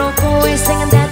saiki